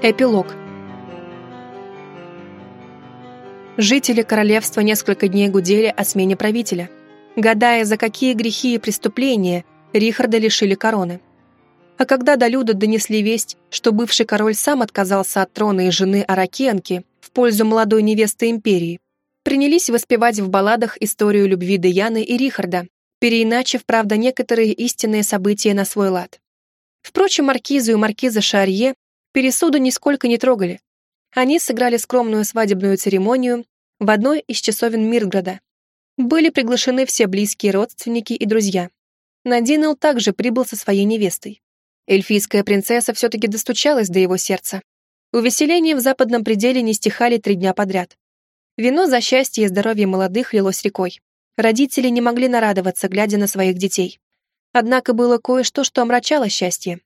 Эпилог. Жители королевства несколько дней гудели о смене правителя, гадая, за какие грехи и преступления Рихарда лишили короны. А когда до Люда донесли весть, что бывший король сам отказался от трона и жены Аракенки в пользу молодой невесты империи, принялись воспевать в балладах историю любви Деяны и Рихарда, переиначив, правда, некоторые истинные события на свой лад. Впрочем, маркизу и маркиза Шарье пересуду нисколько не трогали. Они сыграли скромную свадебную церемонию в одной из часовен Мирграда. Были приглашены все близкие родственники и друзья. Надинел также прибыл со своей невестой. Эльфийская принцесса все-таки достучалась до его сердца. Увеселения в западном пределе не стихали три дня подряд. Вино за счастье и здоровье молодых лилось рекой. Родители не могли нарадоваться, глядя на своих детей. Однако было кое-что, что омрачало счастье.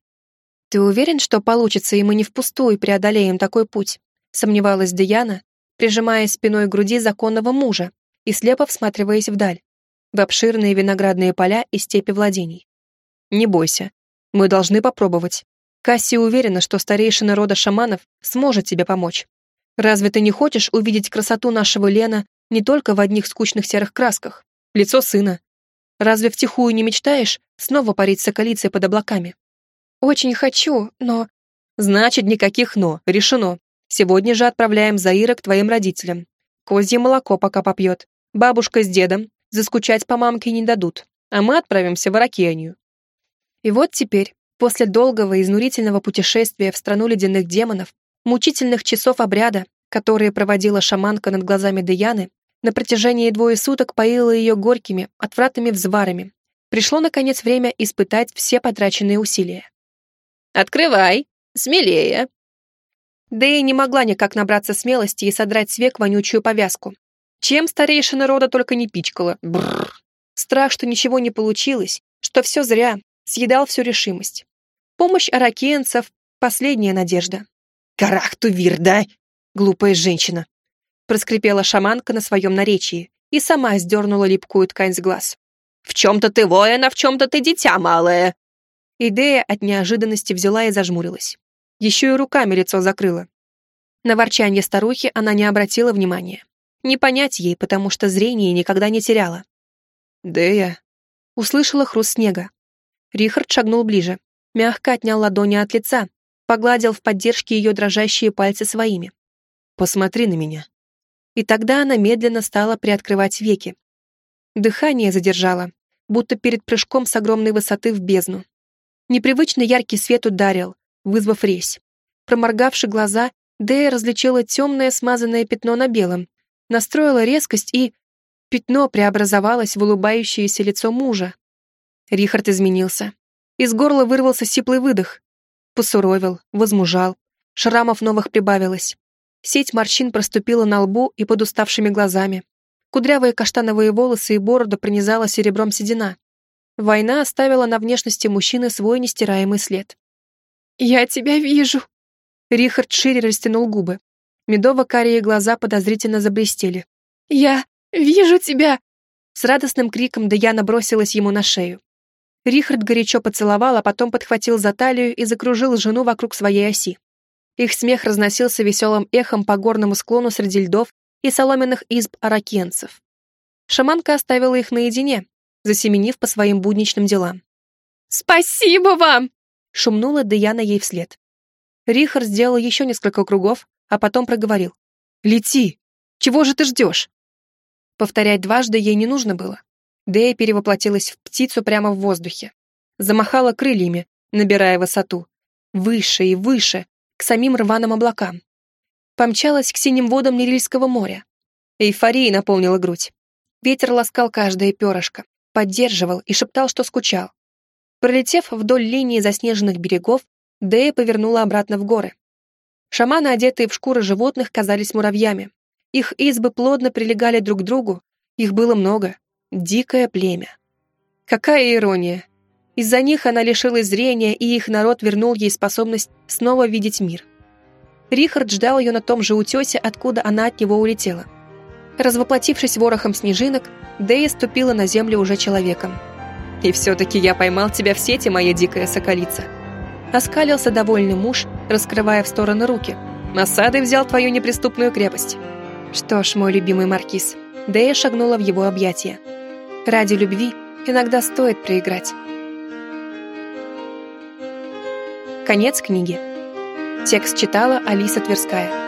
«Ты уверен, что получится, и мы не впустую преодолеем такой путь?» сомневалась Диана, прижимая спиной к груди законного мужа и слепо всматриваясь вдаль, в обширные виноградные поля и степи владений. «Не бойся, мы должны попробовать. Касси уверена, что старейшина рода шаманов сможет тебе помочь. Разве ты не хочешь увидеть красоту нашего Лена не только в одних скучных серых красках? Лицо сына. Разве втихую не мечтаешь снова парить соколицей под облаками? «Очень хочу, но...» «Значит, никаких «но». Решено. Сегодня же отправляем Заира к твоим родителям. Козье молоко пока попьет. Бабушка с дедом заскучать по мамке не дадут, а мы отправимся в Аракению». И вот теперь, после долгого и изнурительного путешествия в страну ледяных демонов, мучительных часов обряда, которые проводила шаманка над глазами Деяны, на протяжении двое суток поила ее горькими, отвратными взварами, пришло, наконец, время испытать все потраченные усилия. Открывай! Смелее!» Да и не могла никак набраться смелости и содрать с век вонючую повязку. Чем старейшина рода только не пичкала. Бррр. Страх, что ничего не получилось, что все зря, съедал всю решимость. Помощь аракенцев — последняя надежда. «Карахту вирда, глупая женщина!» проскрипела шаманка на своем наречии и сама сдернула липкую ткань с глаз. «В чем-то ты воин, а в чем-то ты дитя малое. Идея от неожиданности взяла и зажмурилась. Еще и руками лицо закрыла. На ворчанье старухи она не обратила внимания. Не понять ей, потому что зрение никогда не теряла. «Дея!» Услышала хруст снега. Рихард шагнул ближе, мягко отнял ладони от лица, погладил в поддержке ее дрожащие пальцы своими. «Посмотри на меня». И тогда она медленно стала приоткрывать веки. Дыхание задержала, будто перед прыжком с огромной высоты в бездну. Непривычно яркий свет ударил, вызвав резь. Проморгавши глаза, Дэя различила темное смазанное пятно на белом, настроила резкость и... Пятно преобразовалось в улыбающееся лицо мужа. Рихард изменился. Из горла вырвался сиплый выдох. Посуровил, возмужал. Шрамов новых прибавилось. Сеть морщин проступила на лбу и под уставшими глазами. Кудрявые каштановые волосы и бороду пронизала серебром седина. Война оставила на внешности мужчины свой нестираемый след. «Я тебя вижу!» Рихард шире растянул губы. Медово-карие глаза подозрительно заблестели. «Я вижу тебя!» С радостным криком Даяна бросилась ему на шею. Рихард горячо поцеловал, а потом подхватил за талию и закружил жену вокруг своей оси. Их смех разносился веселым эхом по горному склону среди льдов и соломенных изб аракенцев. Шаманка оставила их наедине, засеменив по своим будничным делам. «Спасибо вам!» — шумнула Деяна ей вслед. Рихард сделал еще несколько кругов, а потом проговорил. «Лети! Чего же ты ждешь?» Повторять дважды ей не нужно было. Дея перевоплотилась в птицу прямо в воздухе. Замахала крыльями, набирая высоту. Выше и выше, к самим рваным облакам. Помчалась к синим водам Нерильского моря. Эйфория наполнила грудь. Ветер ласкал каждое перышко поддерживал и шептал, что скучал. Пролетев вдоль линии заснеженных берегов, Дэя повернула обратно в горы. Шаманы, одетые в шкуры животных, казались муравьями. Их избы плотно прилегали друг к другу, их было много. Дикое племя. Какая ирония! Из-за них она лишилась зрения, и их народ вернул ей способность снова видеть мир. Рихард ждал ее на том же утесе, откуда она от него улетела. Развоплотившись ворохом снежинок, Дэя ступила на землю уже человеком. «И все-таки я поймал тебя в сети, моя дикая соколица!» Оскалился довольный муж, раскрывая в стороны руки. «Осадой взял твою неприступную крепость». Что ж, мой любимый маркиз, Дэя шагнула в его объятия. Ради любви иногда стоит проиграть. Конец книги. Текст читала Алиса Тверская.